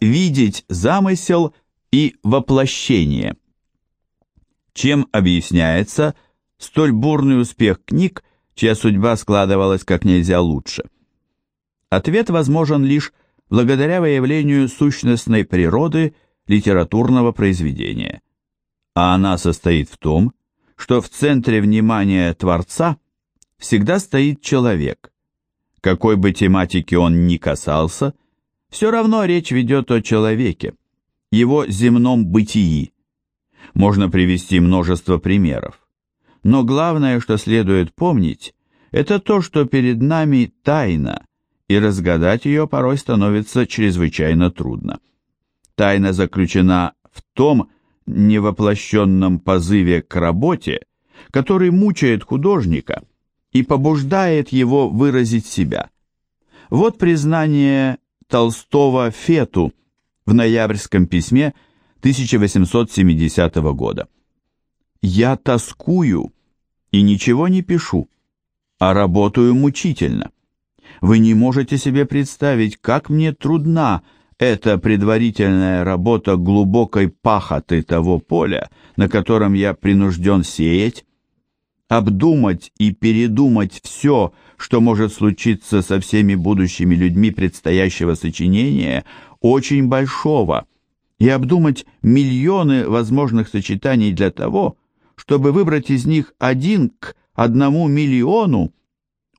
видеть замысел и воплощение. Чем объясняется столь бурный успех книг, чья судьба складывалась как нельзя лучше? Ответ возможен лишь благодаря выявлению сущностной природы литературного произведения. А она состоит в том, что в центре внимания Творца всегда стоит человек. Какой бы тематики он ни касался, все равно речь ведет о человеке, его земном бытии. Можно привести множество примеров. Но главное, что следует помнить, это то, что перед нами тайна, и разгадать ее порой становится чрезвычайно трудно. Тайна заключена в том невоплощенном позыве к работе, который мучает художника и побуждает его выразить себя. Вот признание Толстого Фету в ноябрьском письме 1870 года. «Я тоскую и ничего не пишу, а работаю мучительно. Вы не можете себе представить, как мне трудна эта предварительная работа глубокой пахоты того поля, на котором я принужден сеять, обдумать и передумать все, что может случиться со всеми будущими людьми предстоящего сочинения, очень большого, и обдумать миллионы возможных сочетаний для того, чтобы выбрать из них один к одному миллиону,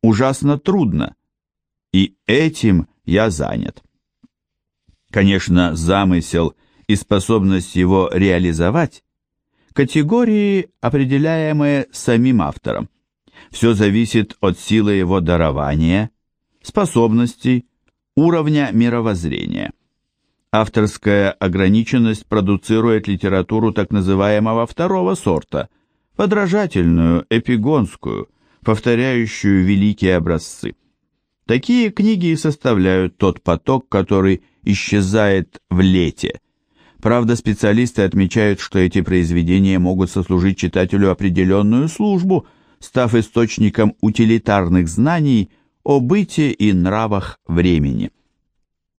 ужасно трудно. И этим я занят. Конечно, замысел и способность его реализовать – категории, определяемые самим автором. Все зависит от силы его дарования, способностей, уровня мировоззрения. Авторская ограниченность продуцирует литературу так называемого второго сорта, подражательную, эпигонскую, повторяющую великие образцы. Такие книги и составляют тот поток, который исчезает в лете. Правда, специалисты отмечают, что эти произведения могут сослужить читателю определенную службу, став источником утилитарных знаний о быте и нравах времени.